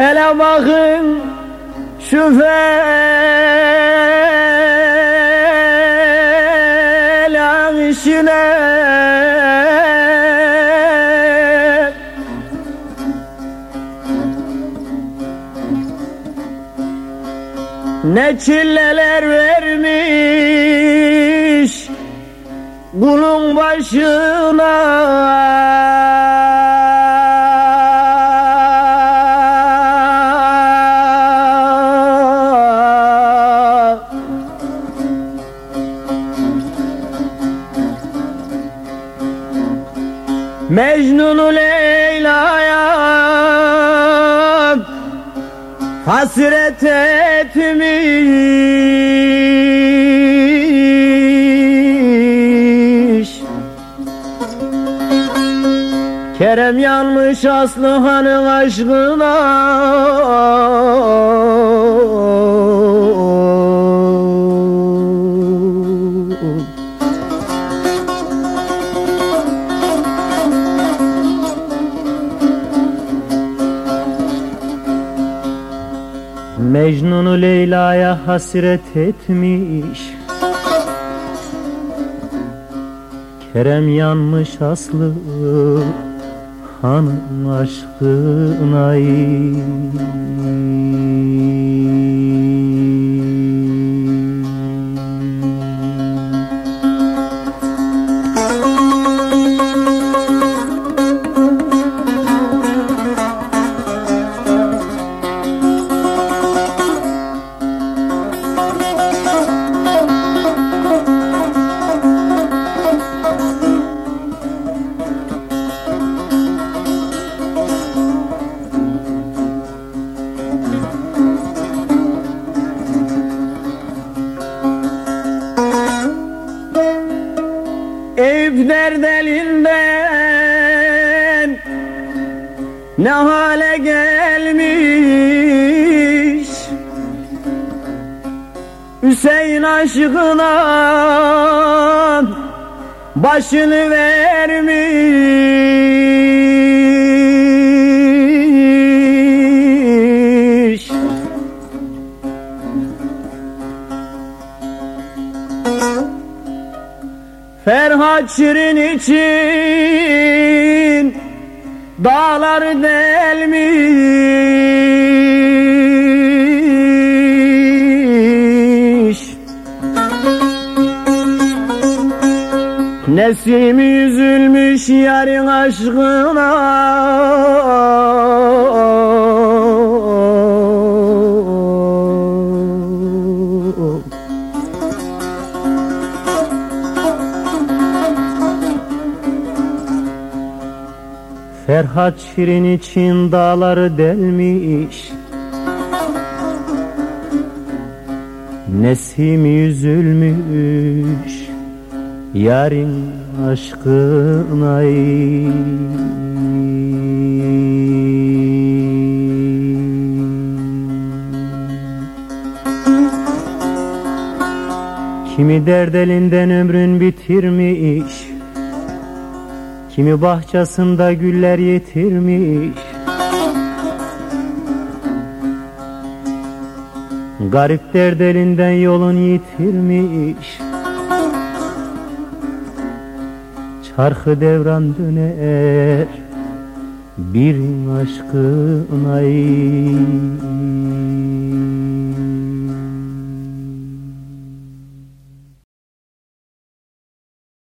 Hele bakın şu falan işine Ne çilleler vermiş kulun başına Mecnun'u Leyla'ya hasret etmiş Kerem yanmış Aslıhan'ın aşkına Mecnun'u Leyla'ya hasret etmiş. Kerem yanmış aslı hanım aşkına Eyüp derdelinden ne hale gelmiş? Hüseyin aşkına başını vermiş Ferhat Şirin için dağlar delmiş. Nesim üzülmüş yarın aşkına Ferhat Şirin için dağları delmiş. Nesim üzülmüş Yarın aşkına Kimi dert elinden ömrün bitirmiş Kimi bahçesinde güller yetirmiş. Garip dert elinden yolun yitirmiş. Çarkı devran döner Bir aşkına